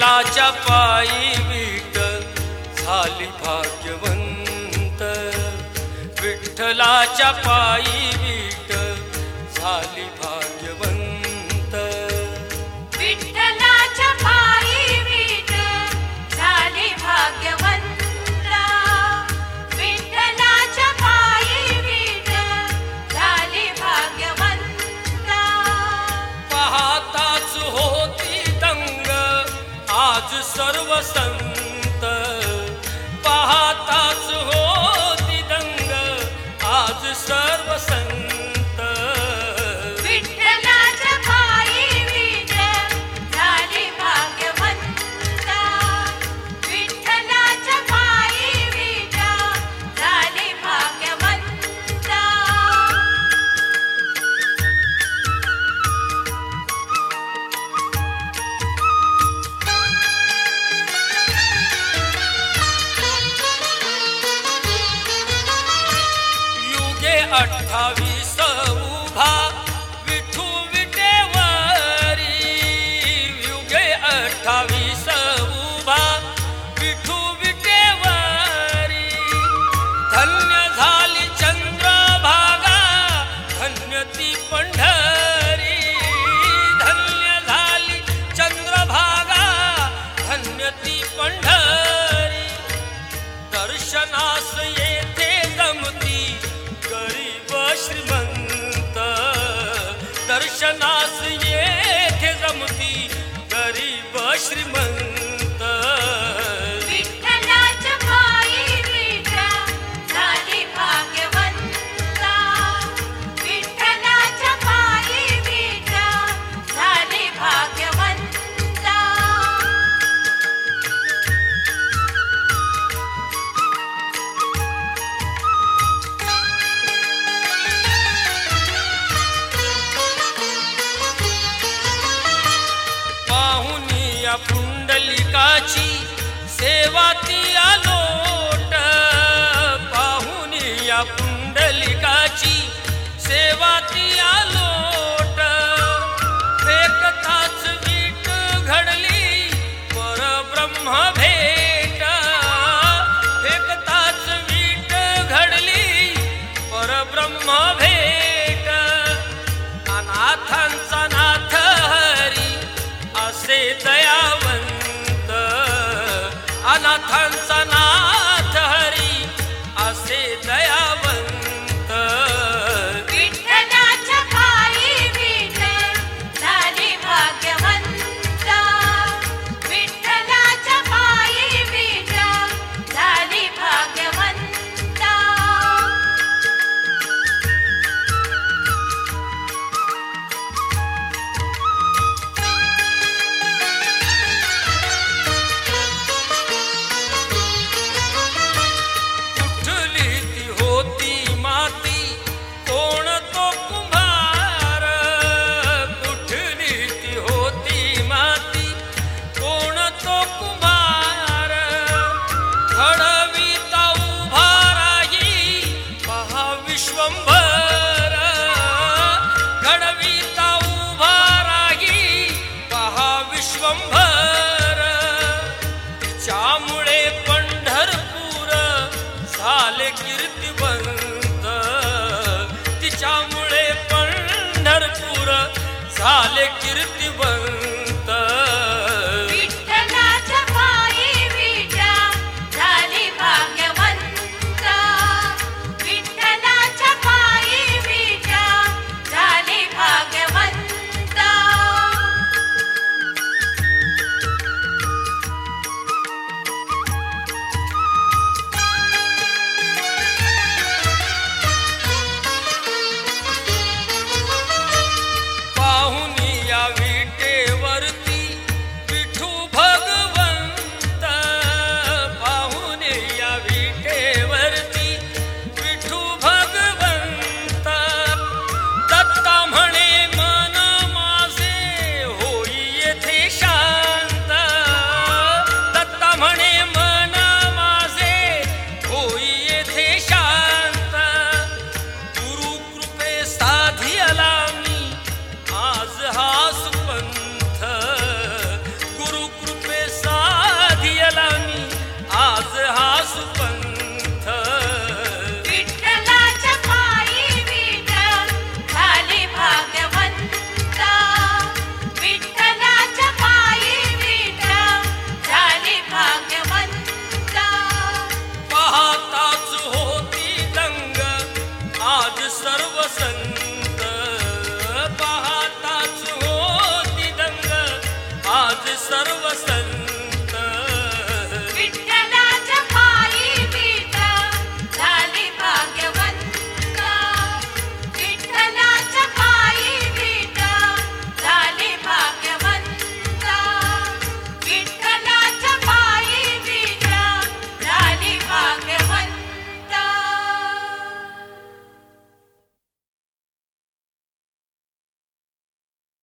विठ्ठलाच्या पायी वीट झाली भाग्यवंत. विठ्ठलाच्या पायी वीट झाली سر وسن विठावी सऊभा विठू विटेवारी युगे अठ्ठावी पुंडलिकाची सेवा ती आलो. beklerim bir bağım 我身。